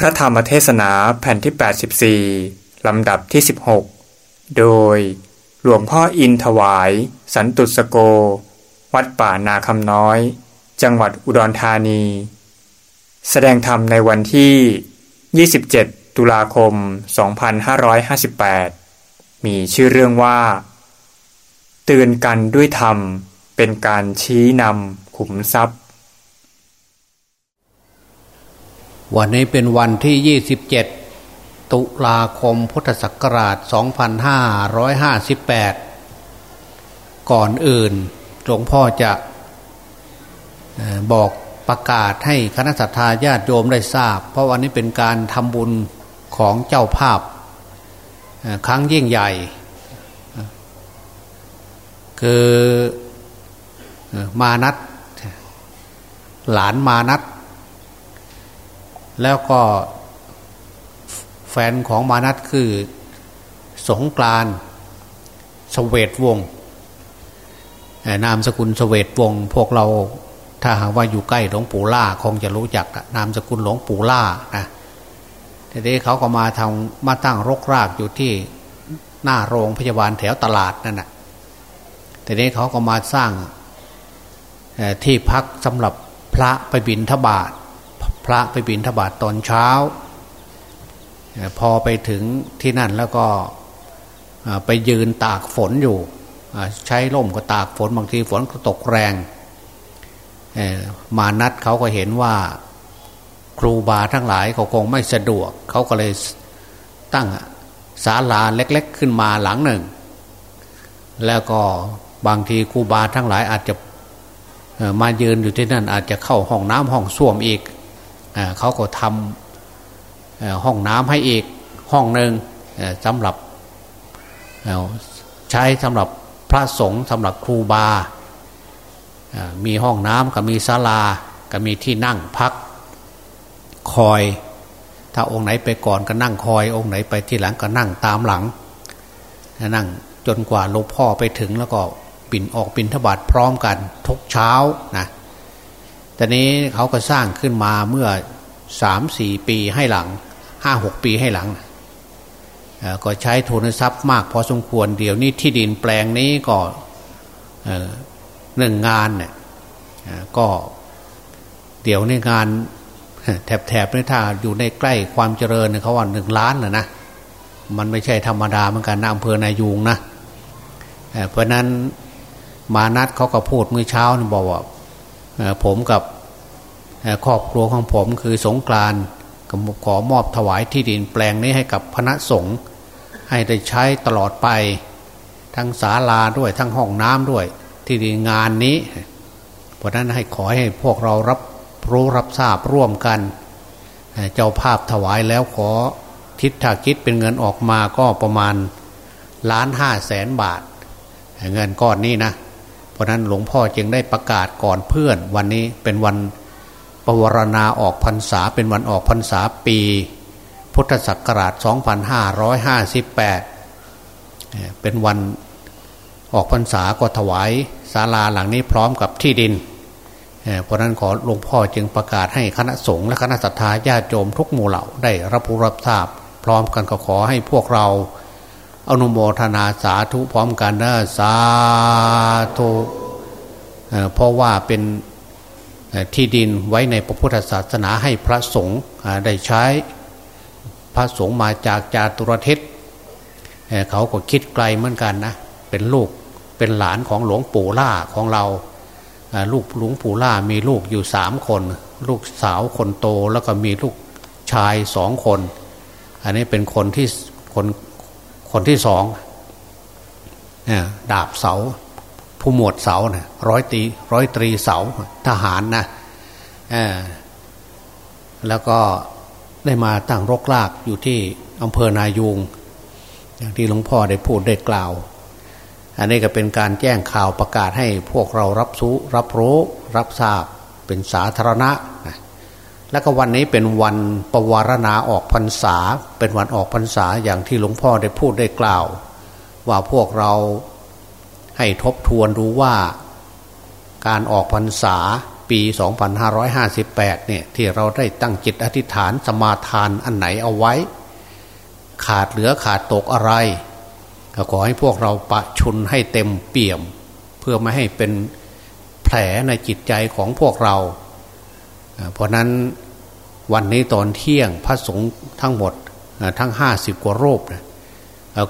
พระธรรมเทศนาแผ่นที่ 84 ลำดับที่ 16 โดยหลวงพ่ออินถวาย สันตุสโก วัดป่านาคำน้อย จังหวัดอุดรธานี แสดงธรรมในวันที่ 27 ตุลาคม 2558 มีชื่อเรื่องว่า เตือนกันด้วยธรรมเป็นการชี้นำขุมทรัพย์ วันนี้เป็นวันที่ 27 ตุลาคมพุทธศักราช 2558 ก่อนอื่นหลวงพ่อจะบอกประกาศให้คณะสัตยาญาติโยมได้ทราบ เพราะวันนี้เป็นการทำบุญของเจ้าภาพครั้งยิ่งใหญ่ คือมานัดหลานมานัด แล้วก็แฟนของมานัดคือสงกรานสเวตวงนามสกุลสเวตวง พวกเราถ้าหากว่าอยู่ใกล้หลวงปู่ล่าคงจะรู้จักนามสกุลหลวงปู่ล่านะทีนี้เขาก็มาทำมาตั้งรกรากอยู่ที่หน้าโรงพยาบาลแถวตลาดนั่นนะทีนี้เขาก็มาสร้างที่พักสำหรับพระไปบินทบาท พระไปบินทบาทตอนเช้า พอไปถึงที่นั่นแล้วก็ไปยืนตากฝนอยู่ ใช้ร่มก็ตากฝนบางทีฝนก็ตกแรง มานัดเขาก็เห็นว่าครูบาทั้งหลายเขาคงไม่สะดวก เขาก็เลยตั้งศาลาเล็ก ๆ ขึ้นมาหลังหนึ่ง แล้วก็บางทีครูบาทั้งหลายอาจจะมายืนอยู่ที่นั่นอาจจะเข้าห้องน้ำห้องส้วมอีก เขาก็ทำห้องน้ำให้อีกห้องหนึ่งสำหรับใช้สำหรับพระสงฆ์สำหรับครูบา มีห้องน้ำก็มีศาลาก็มีที่นั่งพักคอย ถ้าองค์ไหนไปก่อนก็นั่งคอย องค์ไหนไปที่หลังก็นั่งตามหลัง นั่งจนกว่าหลวงพ่อไปถึงแล้วก็ปิ่นออกปิ่นทบาทพร้อมกันทุกเช้านะ แต่นี้เขาก็สร้างขึ้นมาเมื่อสามสี่ปีให้หลังห้าหกปีให้หลัง ก็ใช้ทุนทรัพย์มากพอสมควรเดี๋ยวนี้ที่ดินแปลงนี้ก็หนึ่งงานเนี่ยก็เดี๋ยวในงานแถบๆนี่ถ้าอยู่ในใกล้ความเจริญเขาว่าหนึ่งล้านนะนะมันไม่ใช่ธรรมดาเหมือนกันนอำเภอนายูงนะเพราะนั้นมานัดเขาก็พูดเมื่อเช้านี่บอกว่า ผมกับครอบครัวของผมคือสงกรานขอมอบถวายที่ดินแปลงนี้ให้กับคณะสงฆ์ให้ได้ใช้ตลอดไป ทั้งศาลาด้วยทั้งห้องน้ำด้วย ที่ดินงานนี้ เพราะนั้นให้ขอให้พวกเรารับรู้รับทราบร่วมกัน เจ้าภาพถวายแล้วขอทิศถ้าคิดเป็นเงินออกมาก็ประมาณล้านห้าแสนบาท เงินก้อนนี้นะ เพราะนั้นหลวงพ่อจึงได้ประกาศก่อนเพื่อน วันนี้เป็นวันปวารณาออกพรรษาเป็นวันออกพรรษาปี พุทธศักราช 2558 เป็นวันออกพรรษาก็ถวายศาลาหลังนี้พร้อมกับที่ดิน เพราะนั้นขอหลวงพ่อจึงประกาศให้คณะสงฆ์และคณะสัตยาญาติโยมทุกหมู่เหล่าได้รับรู้รับทราบ พร้อมกันก็ขอให้พวกเรา อนุโมทนาสาธุพร้อมกันนะสาธุเพราะว่าเป็นที่ดินไว้ในพระพุทธศาสนาให้พระสงฆ์ได้ใช้ พระสงฆ์มาจากจาตุรทิศเขาก็คิดไกลเหมือนกันนะ เป็นลูกเป็นหลานของหลวงปู่ล่าของเรา ลูกหลวงปู่ล่ามีลูกอยู่สามคน ลูกสาวคนโตแล้วก็มีลูกชายสองคน อันนี้เป็นคนที่คน คนที่สองดาบเสา ผู้หมวดเสาเนะร้อยตีร้อยตรีเสาทหารนะแล้วก็ได้มาตั้งรกรากอยู่ที่อำเภอนายูงอย่างที่หลวงพ่อได้พูดได้กล่าว อันนี้ก็เป็นการแจ้งข่าวประกาศให้พวกเรารับรู้รับรู้ รับทราบเป็นสาธารณะนะ แล้วก็วันนี้เป็นวันประวารณาออกพรรษา เป็นวันออกพรรษาอย่างที่หลวงพ่อได้พูดได้กล่าว ว่าพวกเราให้ทบทวนดูว่าการออกพรรษาปี 2558 เนี่ยที่เราได้ตั้งจิตอธิษฐานสมาทานอันไหนเอาไว้ ขาดเหลือขาดตกอะไร ก็ขอให้พวกเราปะชุนให้เต็มเปี่ยม เพื่อไม่ให้เป็นแผลในจิตใจของพวกเรา เพราะนั้นวันนี้ตอนเที่ยงพระสงฆ์ทั้งหมดทั้งห้าสิบกว่ารูป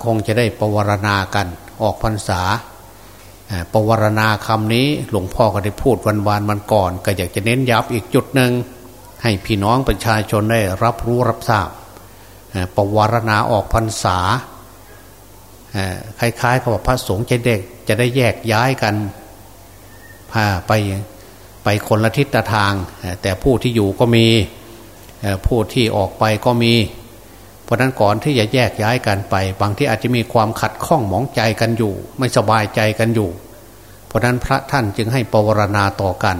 คงจะได้ประวรณากันออกพรรษาประวรณาคำนี้หลวงพ่อก็ได้พูดวันวานมันก่อน ก็อยากจะเน้นย้ำอีกจุดหนึ่งให้พี่น้องประชาชนได้รับรู้รับทราบประวรณาออกพรรษาคล้ายๆกับพระสงฆ์จะเด็กจะได้แยกย้ายกันพาไป ไปคนละทิศทาง แต่ผู้ที่อยู่ก็มีผู้ที่ออกไปก็มี เพราะนั้นก่อนที่จะแยกย้ายกันไป บางที่อาจจะมีความขัดข้องหมองใจกันอยู่ ไม่สบายใจกันอยู่ เพราะนั้นพระท่านจึงให้ปวารณาต่อกัน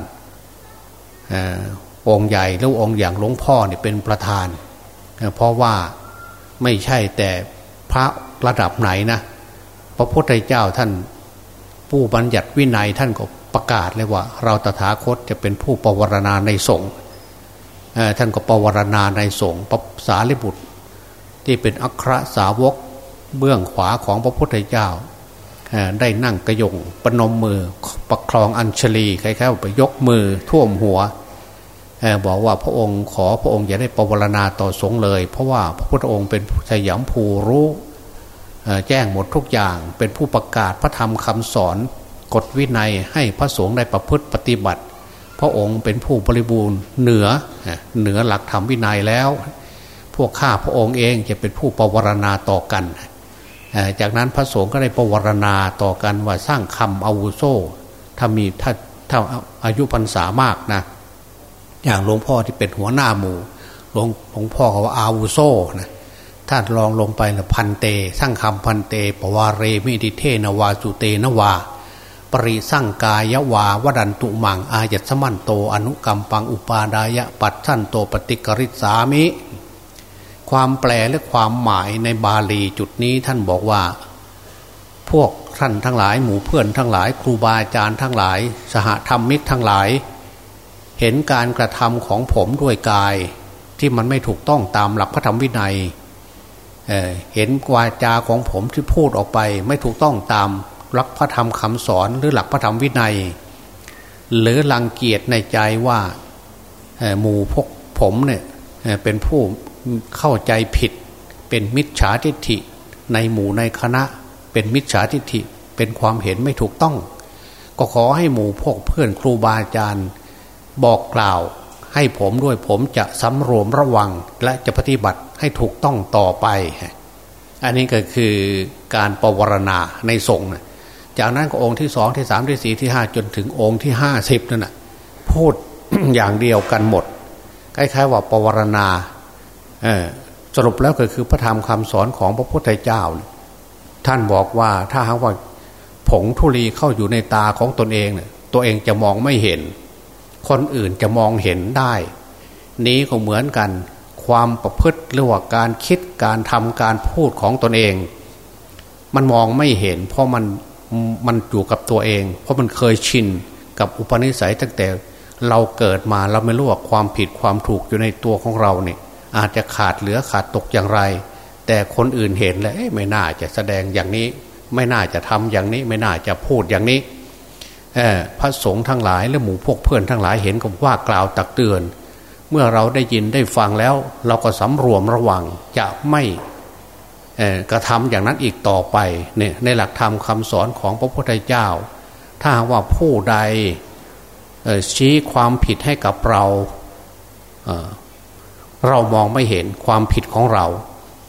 องค์ใหญ่หรือองค์อย่างหลวงพ่อเนี่ยเป็นประธาน เพราะว่าไม่ใช่แต่พระระดับไหนนะ พระพุทธเจ้าท่านผู้บัญญัติวินัยท่านก็ ประกาศเลยว่า เราตถาคตจะเป็นผู้ปวารณาในสงฆ์ท่านก็ปวารณาในสงฆ์ปสารีบุตร ที่เป็นอัครสาวกเบื้องขวาของพระพุทธเจ้าได้นั่งกระยงปนมมือประคองอัญชลีคล้ายๆไปยกมือท่วมหัวบอกว่าพระองค์ขอพระองค์อย่าได้ปวารณาต่อสงฆ์เลย เพราะว่าพระพุทธองค์เป็นสยามภูรู้แจ้งหมดทุกอย่างเป็นผู้ประกาศพระธรรมคำสอน กฎวินัยให้พระสงฆ์ได้ประพฤติปฏิบัติ พระองค์เป็นผู้บริบูรณ์เหนือเหนือหลักธรรมวินัยแล้ว พวกข้าพระองค์เองจะเป็นผู้ปวารณาต่อกัน จากนั้นพระสงฆ์ก็ได้ปวารณาต่อกันว่าสร้างคำอาวุโสถ้ามีถ้าถ้าอายุพรรษามากนะอย่างหลวงพ่อที่เป็นหัวหน้าหมู่หลวงหลวงพ่อเขาว่าอาวุโสนะถ้าลองลงไปนะพันเต สร้างคำพันเตปวารเรมิติเทนวาสุเตนวา ปริสั่งกายวาวดันตุมังอายัสมันโตอนุกรรมปังอุปาดายะปัจชันโตปฏิกริษามิ ความแปลและความหมายในบาลีจุดนี้ท่านบอกว่า พวกท่านทั้งหลายหมู่เพื่อนทั้งหลาย ครูบาอาจารย์ทั้งหลาย สหธรรมมิตรทั้งหลาย เห็นการกระทำของผมด้วยกาย ที่มันไม่ถูกต้องตามหลักพระธรรมวินัยเเห็นวาจาของผมที่พูดออกไปไม่ถูกต้องตาม หลักพระธรรมคำสอนหรือหลักพระธรรมวินัย หรือลังเกียจในใจว่าหมู่พวกผมเนี่ยเป็นผู้เข้าใจผิด เป็นมิจฉาทิฏฐิในหมู่ในคณะ เป็นมิจฉาทิฏฐิเป็นความเห็นไม่ถูกต้อง ก็ขอให้หมู่พวกเพื่อนครูบาอาจารย์บอกกล่าวให้ผมด้วยผมจะสำรวมระวังและจะปฏิบัติให้ถูกต้องต่อไป อันนี้ก็คือการปวารณาในสงฆ์ จากนั้นก็องค์ที่สองที่สามที่สี่ที่ห้าจนถึงองค์ที่ห้าสิบนั่นแหะพูดอย่างเดียวกันหมดคล้ายๆว่าปวารณาสรุปแล้วก็คือพระธรรมคำสอนของพระพุทธเจ้า ท่านบอกว่าถ้าหากว่าผงธุลีเข้าอยู่ในตาของตนเองเนี่ยตัวเองจะมองไม่เห็น คนอื่นจะมองเห็นได้ นี้ก็เหมือนกันความประพฤติหรือว่าการคิดการทำการพูดของตนเอง มันมองไม่เห็น เพราะมัน มันอยู่กับตัวเอง เพราะมันเคยชินกับอุปนิสัยตั้งแต่เราเกิดมาเราไม่รู้ว่าความผิดความถูกอยู่ในตัวของเราเนี่ยอาจจะขาดเหลือขาดตกอย่างไร แต่คนอื่นเห็นแล้วไม่น่าจะแสดงอย่างนี้ ไม่น่าจะทำอย่างนี้ ไม่น่าจะพูดอย่างนี้พระสงฆ์ทั้งหลายและหมู่พวกเพื่อนทั้งหลายเห็นก็ว่ากล่าวตักเตือน เมื่อเราได้ยินได้ฟังแล้ว เราก็สำรวมระวังจะไม่ กระทำอย่างนั้นอีกต่อไปเนี่ยในหลักธรรมคำสอนของพระพุทธเจ้า ถ้าว่าผู้ใดชี้ความผิดให้กับเราเเรามองไม่เห็นความผิดของเรา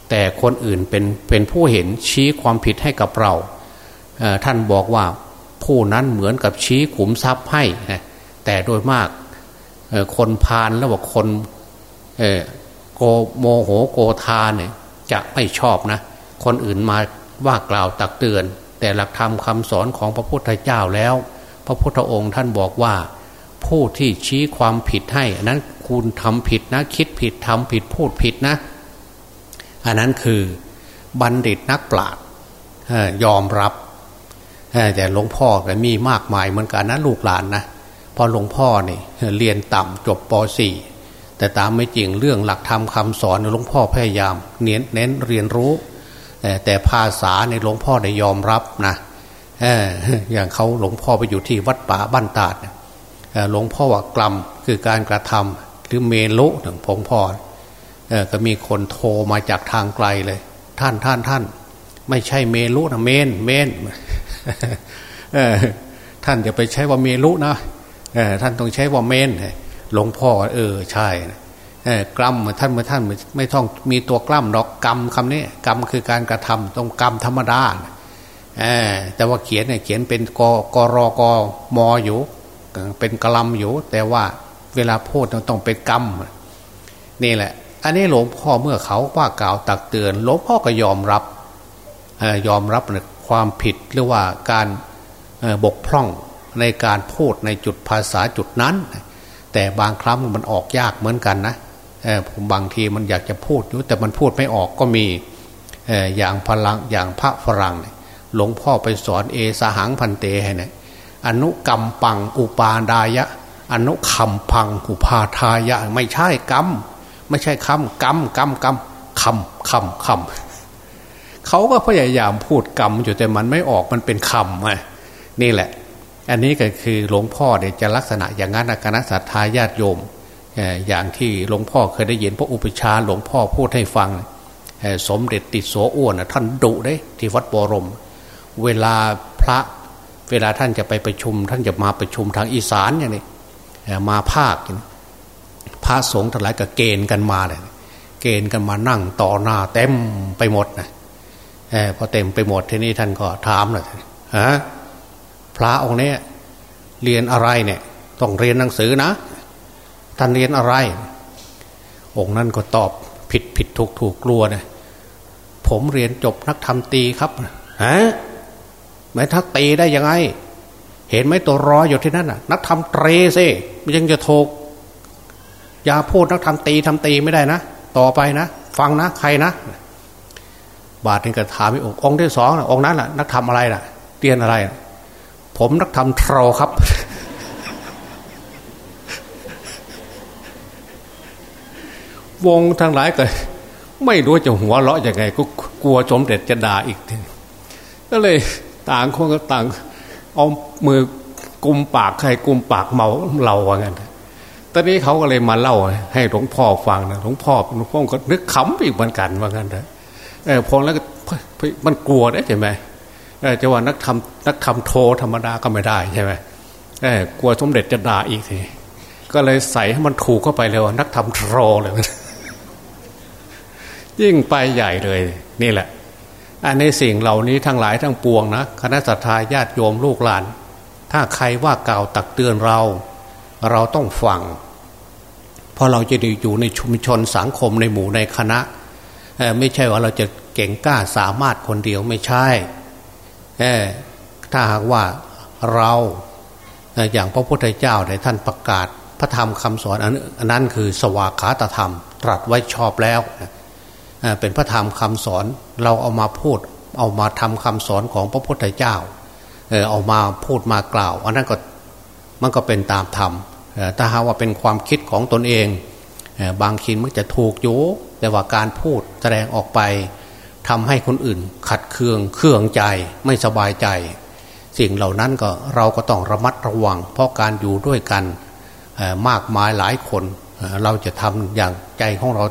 แต่คนอื่นเป็นเป็นผู้เห็นชี้ความผิดให้กับเรา ท่านบอกว่าผู้นั้นเหมือนกับชี้ขุมทรัพย์ให้ แต่โดยมากคนพาลแล้วว่าคนโกโมโหโกธาเนี่ย จะไม่ชอบนะ คนอื่นมาว่ากล่าวตักเตือน แต่หลักธรรมคำสอนของพระพุทธเจ้าแล้ว พระพุทธองค์ท่านบอกว่า ผู้ที่ชี้ความผิดให้อนั้นคุณทำผิดนะ คิดผิดทำผิดพูดผิดนะ อันนั้นคือบัณฑิตนักปราชญ์ยอมรับแต่หลวงพ่อก็มีมากมายเหมือนกันนะลูกหลานนะพอหลวงพ่อนี่เรียนต่ำจบป .4 แต่ตามไม่จริงเรื่องหลักธรรมคาสอนหลวงพ่อพยายาม เน้นเน้นเรียนรู้ แต่ภาษาในหลวงพ่อได้ยอมรับนะอย่างเขาหลวงพ่อไปอยู่ที่วัดป่าบ้านตาดหลวงพ่อว่ากลัมคือการกระทำหรือเมลุหนึ่งผมพ่อก็มีคนโทรมาจากทางไกลเลย ท่านท่านท่าน ไม่ใช่เมลุนะเมนเมนท่านอย่าไปใช้ว่าเมลุนะท่านต้องใช้ว่าเมน หลวงพ่อเออใช่กลัมท่านเมื่อท่านไม่ต้องมีตัวกล้ำดอกกรรมคำนี้กรรมคือการกระทำต้องกรรมธรรมดาแต่ว่าเขียนเนี่ยเขียนเป็นกกรกมอยู่เป็นกลัมอยู่ แต่ว่าเวลาพูดต้องเป็นกรรมนี่แหละ อันนี้หลวงพ่อเมื่อเขาว่ากล่าวตักเตือนหลวงพ่อก็ยอมรับยอมรับในความผิดหรือว่าการบกพร่องในการพูดในจุดภาษาจุดนั้น แต่บางครั้งมันออกยากเหมือนกันนะผมบางทีมันอยากจะพูดอยู่แต่มันพูดไม่ออกก็มีอย่างพลังอย่างพระฝรั่งหลวงพ่อไปสอนเอสหังพันเตให้เนี่ยอนุกรรมปังอุปาดายะ อนุคำพังอุปาทายะ ไม่ใช่กรรมไม่ใช่คำกรรมกรรมกรรมคำคำคำเขาก็พยายามพูดกรรมอยู่แต่มันไม่ออกมันเป็นคำไงนี่แหละ อันนี้ก็คือหลวงพ่อเนี่ยจะลักษณะอย่างนั้นคณะสัตยาญาติโยมอย่างที่หลวงพ่อเคยได้ยินพระอุปชาหลวงพ่อพูดให้ฟัง สมเด็จติดโสอ้วนท่านดุได้ที่วัดบรม เวลาพระเวลาท่านจะไปประชุม ท่านจะมาประชุมทางอีสานอย่างนี้มาภาคพระสงฆ์ทั้งหลายก็เกณฑ์กันมาเลยเกณฑ์กันมานั่งต่อหน้าเต็มไปหมดนะพอเต็มไปหมดทีนี้ท่านก็ถามเลยฮะ พระองค์นี้เรียนอะไรเนี่ย ต้องเรียนหนังสือนะ ท่านเรียนอะไร องค์นั้นก็ตอบผิดผิดถูกถูกกลัวนะผมเรียนจบนักธรรมตีครับฮะแม้ทักตีได้ยังไง เห็นไหมตัวรออยู่ที่นั่นน่ะ นักธรรมเตรซิมันยังจะถูกอย่าพูดนักธรรมตีทำตีไม่ได้นะต่อไปนะฟังนะใครนะบาทนึงก็ถามอีกองค์ที่สององค์นั้นแหะนักธรรมอะไรล่ะเรียนอะไร ผมนักธรรมทรครับ วงทางหลายก็ไม่รู้จะหัวเราะยังไง ก็กลัวสมเด็จจะด่าอีกทีก็เลยต่างคนก็ต่าง เอามือกุมปากใครกุมปากเมาเราว่างั้นตอนนี้เขาก็เลยมาเล่าให้หลวงพ่อฟังนะหลวงพ่อหลวงพ่อก็นึกขำอีกเหมือนกันว่างั้นเออพอแล้วก็มันกลัวได้ใช่ไหม จะว่านักทำนักทำโทธรรมดาก็ไม่ได้ใช่ไหมเออกลัวสมเด็จจะด่าอีกทีก็เลยใส่ให้มันถูกเข้าไปเลยว่านักทำโทเลยยิ่งไปใหญ่เลย นี่แหละ อันในสิ่งเหล่านี้ทั้งหลายทั้งปวงนะคณะสัตยาญาติโยมลูกหลาน ถ้าใครว่ากล่าวตักเตือนเรา เราต้องฟังเพราะเราจะอยู่ในชุมชนสังคมในหมู่ในคณะ ไม่ใช่ว่าเราจะเก่งกล้าสามารถคนเดียวไม่ใช่ ถ้าหากว่าเราอย่างพระพุทธเจ้าในท่านประกาศพระธรรมคำสอนอันนั้นคือสวากขาตธรรม ตรัสไว้ชอบแล้วเป็นพระธรรมคำสอนเราเอามาพูด เอามาทำคำสอนของพระพุทธเจ้าเอามาพูดมากล่าว อันนั้นก็มันก็เป็นตามธรรมถ้าหาว่าเป็นความคิดของตนเอง บางทีมันจะถูกอยู่แต่ว่าการพูดแสดงออกไป ทำให้คนอื่น ขัดเคืองเครื่องใจไม่สบายใจ สิ่งเหล่านั้นก็เราก็ต้องระมัดระวัง เพราะการอยู่ด้วยกันมากมายหลายคนเราจะทำอย่างใจของเรา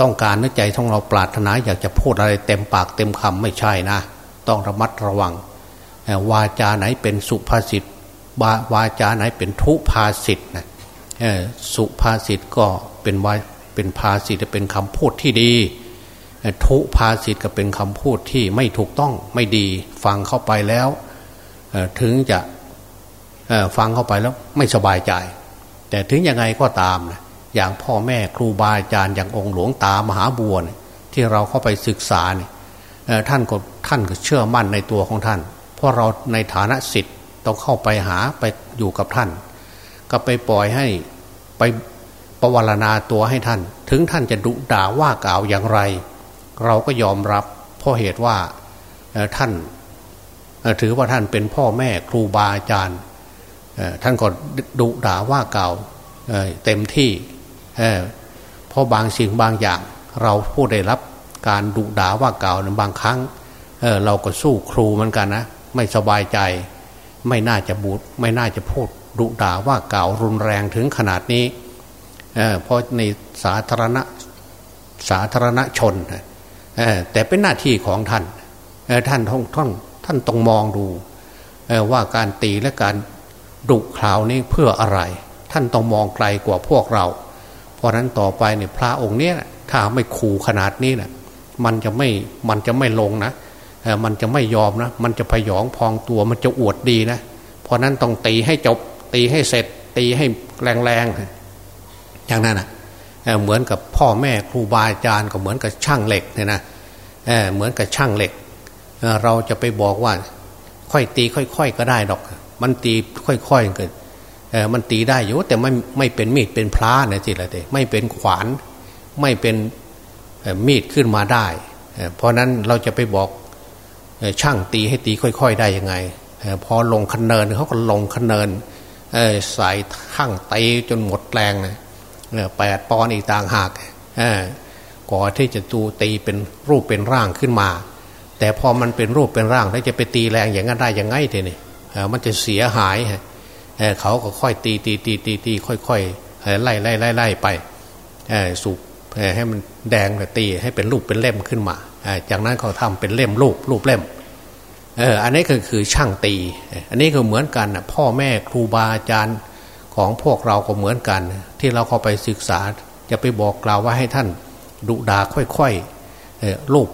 ต้องการนึกใจของเราปรารถนา อยากจะพูดอะไรเต็มปากเต็มคำไม่ใช่นะ ต้องระมัดระวัง วาจาไหนเป็นสุภาษิตวาจาไหนเป็นทุพาษิตนะสุภาษิตก็เป็นวาเป็นภาษิตเป็นคำพูดที่ดี ทุพาษิตก็เป็นคำพูดที่ไม่ถูกต้องไม่ดี ฟังเข้าไปแล้วถึงจะฟังเข้าไปแล้วไม่สบายใจ แต่ถึงยังไงก็ตามนะอย่างพ่อแม่ครูบาอาจารย์อย่างองค์หลวงตามหาบัวเนี่ยที่เราเข้าไปศึกษาเนี่ยท่านก็ท่านก็เชื่อมั่นในตัวของท่าน เพราะเราในฐานะสิทธิ์ต้องเข้าไปหาไปอยู่กับท่าน ก็ไปปล่อยให้ไปประวรณาตัวให้ท่าน ถึงท่านจะดุด่าว่ากล่าวอย่างไร เราก็ยอมรับเพราะเหตุว่าท่านถือว่าท่านเป็นพ่อแม่ครูบาอาจารย์ท่านก็ดุด่าว่าเก่าเต็มที่เพราะบางสิ่งบางอย่าง เราผู้ได้รับการดุด่าว่าเก่าบางครั้งเเราก็สู้ครูเหมือนกันนะไม่สบายใจ ไม่น่าจะบูดไม่น่าจะพูดดุด่าว่าเก่ารุนแรงถึงขนาดนี้เพราะในสาธารณะสาธารณชน แต่เป็นหน้าที่ของท่านท่านท่องท่านท่านต้องมองดูว่าการตีและการดุคราวนี้เพื่ออะไร ท่านต้องมองไกลกว่าพวกเรา เพราะนั้นต่อไปเนี่ยพระองค์เนี้ยถ้าไม่ขู่ขนาดนี้นะมันจะไม่มันจะไม่ลงนะมันจะไม่ยอมนะ มันจะพยองพองตัวมันจะอวดดีนะ เพราะนั้นต้องตีให้จบ ตีให้เสร็จ ตีให้แรงๆอย่างนั้นนะ เหมือนกับพ่อแม่ครูบาอาจารย์ก็เหมือนกับช่างเหล็กเนี่ยนะเหมือนกับช่างเหล็กเราจะไปบอกว่า ค่อยตีค่อย ๆ ก็ได้ดอก มันตีค่อยๆเกิดมันตีได้อยู่แต่ไม่ไม่เป็นมีดเป็นพลาเนี่ยสิละเดไม่เป็นขวาน ไม่เป็นมีดขึ้นมาได้ เพราะนั้นเราจะไปบอกช่างตีให้ตีค่อย ๆ ได้ยังไง พอลงคันเนินเขาก็ลงคันเนินใส่ข้างตีจนหมดแรง แปดปอนอีกต่างหากก่อที่จะตูตีเป็นรูปเป็นร่างขึ้นมา แต่พอมันเป็นรูปเป็นร่างแล้วจะไปตีแรงอย่างนั้นได้ยังไงทีนี่มันจะเสียหายเขาก็ค่อยตีตีตีตีตีค่อยๆไล่ไล่ไล่ไล่ไปสุกให้มันแดงตีให้เป็นรูปเป็นเล่มขึ้นมาจากนั้นเขาทำเป็นเล่มรูปรูปเล่มเอออันนี้ก็คือช่างตี อันนี้ก็เหมือนกันพ่อแม่ครูบาอาจารย์ ของพวกเราก็เหมือนกัน ที่เราเข้าไปศึกษาจะไปบอกกล่าวว่าให้ท่านดุดาค่อยๆรูป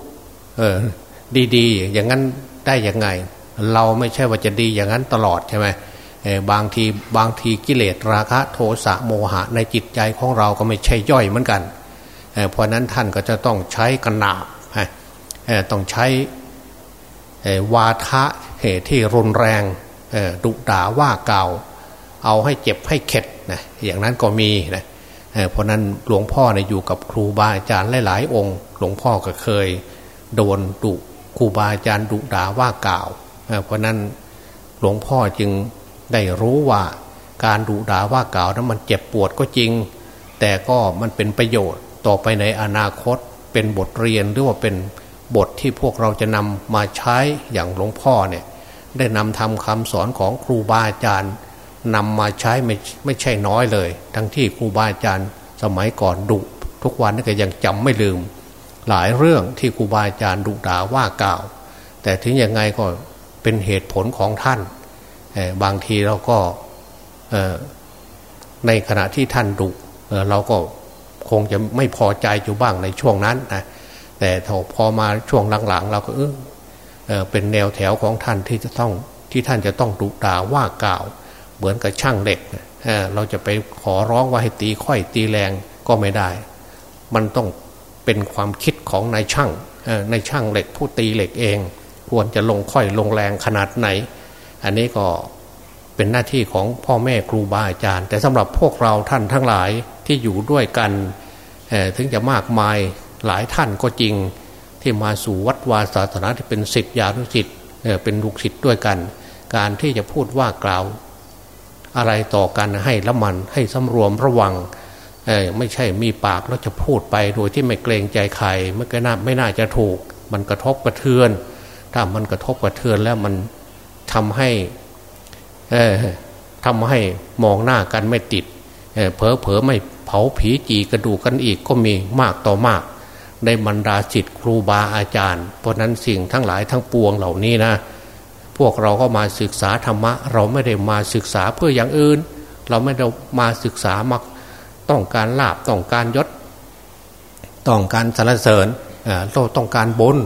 ดีๆ อย่างนั้นได้ยังไง เราไม่ใช่ว่าจะดีอย่างนั้นตลอดใช่ไหมบางทีบางทีกิเลสราคะโทสะโมหะในจิตใจของเราก็ไม่ใช่ย่อยเหมือนกันเพราะนั้นท่านก็จะต้องใช้กระนาบต้องใช้วาทะที่รุนแรงดุด่าว่าเก่า เอาให้เจ็บให้เข็ดนะอย่างนั้นก็มีนะเพราะนั้นหลวงพ่อเนี่ยอยู่กับครูบาอาจารย์หลายๆ องค์ หลวงพ่อก็เคย โดนดุครูบาอาจารย์ดุด่าว่าเก่าว เพราะนั้นหลวงพ่อจึงได้รู้ว่าการดุด่าว่าเก่าวนั้นมันเจ็บปวดก็จริง แต่ก็มันเป็นประโยชน์ต่อไปในอนาคตเป็นบทเรียนหรือว่าเป็นบทที่พวกเราจะนำมาใช้อย่างหลวงพ่อเนี่ยได้นำทำคำสอนของครูบาอาจารย์ นำมาใช้ไม่ไม่ใช่น้อยเลย ทั้งที่ครูบาอาจารย์สมัยก่อนดุทุกวันนี่ก็ยังจำไม่ลืม หลายเรื่องที่ครูบาอาจารย์ดุด่าว่ากล่าว แต่ถึงยังไงก็เป็นเหตุผลของท่านบางทีเราก็ในขณะที่ท่านดุเราก็คงจะไม่พอใจอยู่บ้างในช่วงนั้นนะแต่พอมาช่วงหลังๆ เราก็เออเป็นแนวแถวของท่านที่จะต้องที่ท่านจะต้องดุด่าว่ากล่าว เหมือนกับช่างเหล็กเราจะไปขอร้องว่าให้ตีค่อยตีแรงก็ไม่ได้ มันต้องเป็นความคิดของนายช่างในช่างเหล็กผู้ตีเหล็กเอง ควรจะลงค่อยลงแรงขนาดไหน อันนี้ก็เป็นหน้าที่ของพ่อแม่ครูบาอาจารย์ แต่สำหรับพวกเราท่านทั้งหลายที่อยู่ด้วยกันถึงจะมากมายหลายท่านก็จริงที่มาสู่วัดวาศาสนาที่เป็นศิษย์ยานุศิษย์เป็นลูกศิษย์ด้วยกัน การที่จะพูดว่ากล่าว อะไรต่อกันให้ละมันให้สำรวมระวังไม่ใช่มีปากแล้วจะพูดไปโดยที่ไม่เกรงใจใครไม่ก็น่าไม่น่าจะถูก มันกระทบกระเทือน ถ้ามันกระทบกระเทือนแล้วมันทำให้ทำให้มองหน้ากันไม่ติดเผลอเผลอไม่เผาผีจีกระดูกกันอีกก็มีมากต่อมาก ในบรรดาจิตครูบาอาจารย์ เพราะนั้นสิ่งทั้งหลายทั้งปวงเหล่านี้นะ วกเราก็มาศึกษาธรรมะ เราไม่ได้มาศึกษาเพื่ออย่างอื่น เราไม่ได้มาศึกษามักต้องการลาบต้องการยศ ต้องการสรรเสริญเราต้องการบุญ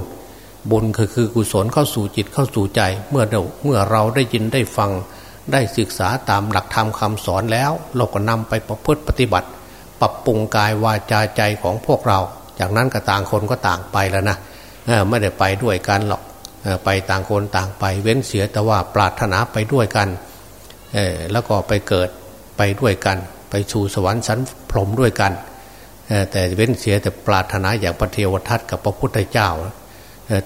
บุญคือคือกุศลเข้าสู่จิตเข้าสู่ใจ เมื่อเราเมื่อเราได้ยินได้ฟังได้ศึกษาตามหลักธรรมคาสอนแล้ว เราก็นำไปประพฤติปฏิบัติ ปรับปรุงกายวาจาใจของพวกเรา จากนั้นก็ต่างคนก็ต่างไปแล้วนะไม่ได้ไปด้วยกันหรอก ไปต่างคนต่างไปเว้นเสียแต่ว่าปรารถนาไปด้วยกันแล้วก็ไปเกิดไปด้วยกัน ไปชูสวรรค์สันพรมด้วยกัน แต่เว้นเสียแต่ปรารถนาอย่างพระเทวทัตกับพระพุทธเจ้า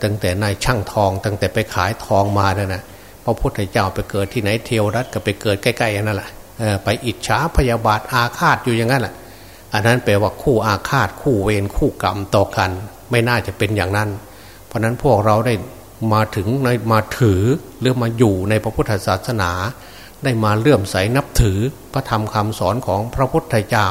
ตั้งแต่นายช่างทอง ตั้งแต่ไปขายทองมาเนี่ยนะพระพุทธเจ้าไปเกิดที่ไหนเทวรัตก็ไปเกิดใกล้ๆนั่นแหละไปอิจฉาพยาบาทอาฆาตอยู่อย่างนั้นแหละอันนั้นแปลว่าคู่อาฆาตคู่เวรคู่กรรมต่อกัน ไม่น่าจะเป็นอย่างนั้น เพราะนั้นพวกเราได้ มาถึงในมาถือหรือมาอยู่ในพระพุทธศาสนา ได้มาเลื่อมใสนับถือพระธรรมคำสอนของพระพุทธเจ้า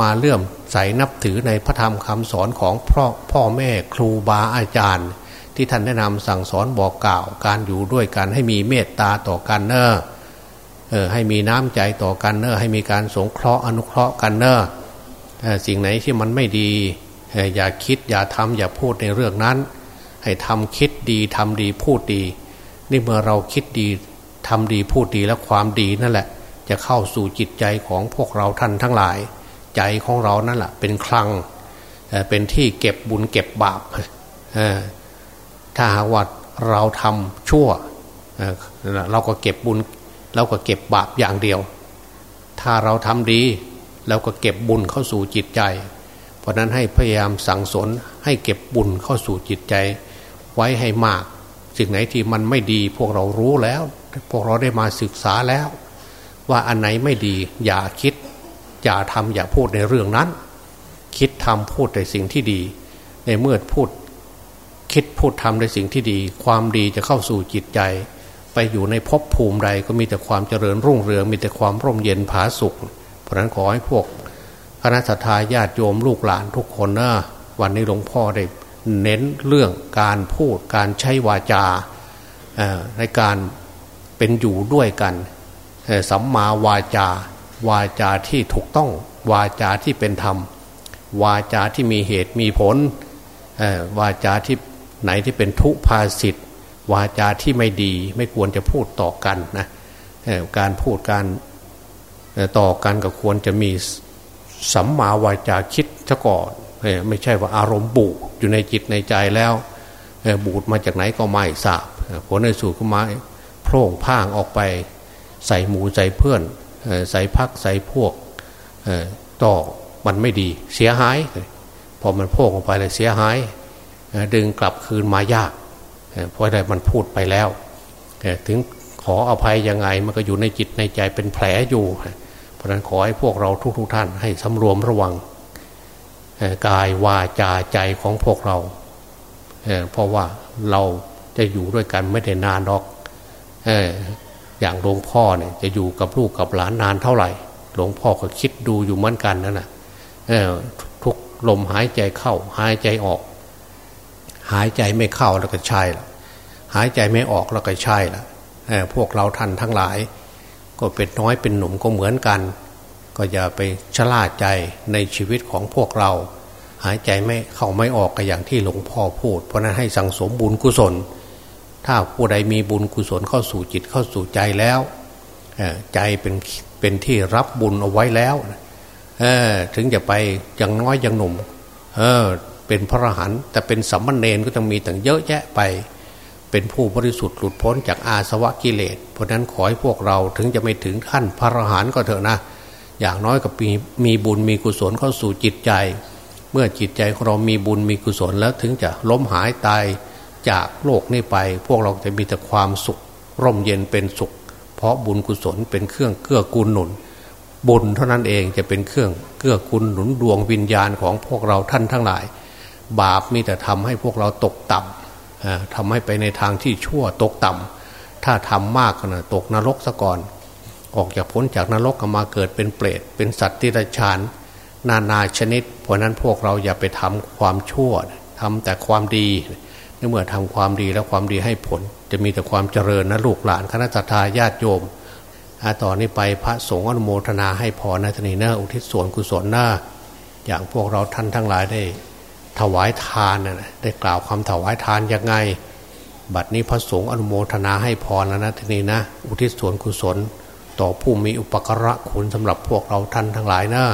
มาเลื่อมใสนับถือในพระธรรมคำสอนของพ่อพ่อแม่ครูบาอาจารย์ ที่ท่านแนะนำสั่งสอนบอกกล่าว การอยู่ด้วยกันให้มีเมตตาต่อกันเนอะเออให้มีน้ำใจต่อกันเนอะให้มีการสงเคราะห์อนุเคราะห์กันเนอะสิ่งไหนที่มันไม่ดีอย่าคิดอย่าทำอย่าพูดในเรื่องนั้น ให้ทำคิดดีทำดีพูดดี นี่เมื่อเราคิดดีทำดีพูดดีแล้วความดีนั่นแหละ จะเข้าสู่จิตใจของพวกเราท่านทั้งหลาย ใจของเรานั่นแหละเป็นคลังเป็นที่เก็บบุญเก็บบาปถ้าหากว่าเราทำชั่วเราก็เก็บบุญเราก็เก็บบาปอย่างเดียว ถ้าเราทำดีแล้วก็เก็บบุญเข้าสู่จิตใจ เพราะนั้นให้พยายามสั่งสนให้เก็บบุญเข้าสู่จิตใจ ไว้ให้มาก สิ่งไหนที่มันไม่ดีพวกเรารู้แล้ว พวกเราได้มาศึกษาแล้ว ว่าอันไหนไม่ดี อย่าคิด อย่าทำอย่าพูดในเรื่องนั้น คิดทำพูดในสิ่งที่ดี ในเมื่อพูด คิดพูดทำในสิ่งที่ดี ความดีจะเข้าสู่จิตใจ ไปอยู่ในภพภูมิใดก็มีแต่ความเจริญรุ่งเรืองมีแต่ความร่มเย็นผาสุข เพราะนั้นขอให้พวกคณะสัตยาติโยมลูกหลานทุกคนนะวันนี้หลวงพ่อได้ เน้นเรื่องการพูดการใช้วาจาในการเป็นอยู่ด้วยกันสัมมาวาจา วาจาที่ถูกต้อง วาจาที่เป็นธรรม วาจาที่มีเหตุมีผลวาจาที่ไหนที่เป็นทุพาสิทธ์วาจาที่ไม่ดีไม่ควรจะพูดต่อกันนะการพูดการต่อกันก็ควรจะมีสัมมาวาจาคิดซะก่อน ไม่ใช่ว่าอารมณ์บูดอยู่ในจิตในใจแล้วบูดมาจากไหนก็ไม่ทราบผลในสู่ก็มาโพร่งพ่างออกไปใส่หมูใส่เพื่อนใส่พักใส่พวกต่อมันไม่ดีเสียหาย พอมันโพ่งออกไปเลยเสียหาย ดึงกลับคืนมายากเพราะอะไรมันพูดไปแล้ว ถึงขออภัยยังไงมันก็อยู่ในจิตในใจเป็นแผลอยู่ เพราะนั้นขอให้พวกเราทุกๆทท่านให้สำรวมระวัง กายวาจาใจของพวกเราเพราะว่าเราจะอยู่ด้วยกันไม่ได้นานหรอกอย่างหลวงพ่อเนี่ยจะอยู่กับลูกกับหลานนานเท่าไหร่ หลวงพ่อก็คิดดูอยู่เหมือนกันนั่นแหะทุกลมหายใจเข้า หายใจออก หายใจไม่เข้าแล้วก็ใช่ละหายใจไม่ออกแล้วก็ใช่ละพวกเราท่านทั้งหลาย ก็เป็นน้อยเป็นหนุ่มก็เหมือนกัน ก็อย่าไปชะล่าใจในชีวิตของพวกเรา หายใจไม่เข้าไม่ออกก็อย่างที่หลวงพ่อพูด เพราะนั้นให้สั่งสมบุญกุศล ถ้าผู้ใดมีบุญกุศลเข้าสู่จิตเข้าสู่ใจแล้วใจเป็นเป็นที่รับบุญเอาไว้แล้วถึงจะไปยังน้อยยังหนุ่มเออเป็นพระอรหันต์แต่เป็นสัมมาเนนก็ต้องมีต่างเยอะแยะไป เป็นผู้บริสุทธิ์หลุดพ้นจากอาสวะกิเลส เพราะนั้นขอให้พวกเราถึงจะไม่ถึงขั้นพระอรหันต์ก็เถอะนะ อย่างน้อยก็มีมีบุญมีกุศลเข้าสู่จิตใจ เมื่อจิตใจของเรามีบุญมีกุศลแล้วถึงจะล้มหายตายจากโลกนี้ไป พวกเราจะมีแต่ความสุข ร่มเย็นเป็นสุข เพราะบุญกุศลเป็นเครื่องเกื้อกูลหนุน บุญเท่านั้นเองจะเป็นเครื่องเกื้อกูลหนุนดวงวิญญาณของพวกเราท่านทั้งหลาย บาปมีแต่ทำให้พวกเราตกต่ำทำให้ไปในทางที่ชั่วตกต่ำถ้าทำมากนะตกนรกซะก่อน ออกจากพ้นจากนรกก็มาเกิดเป็นเปรตเป็นสัตว์ที่ระชานนานาชนิด เพราะนั้นพวกเราอย่าไปทำความชั่วทำแต่ความดีเมื่อทำความดีแล้วความดีให้ผล จะมีแต่ความเจริญนะลูกหลานคณะทาญาติโยมต่อนนี้ไปพระสงฆ์อนุโมทนาให้พรนะทนีเนออุทิศส่วนกุศลหน้า อย่างพวกเราท่านทั้งหลายได้ ถวายทานนะได้กล่าวคำถวายทานยังไง บัดนี้พระสงฆ์อนุโมทนาให้พรนะทนีนะ อุทิศส่วนกุศล ต่อผู้มีอุปการะคุณสำหรับพวกเราท่านทั้งหลายนะ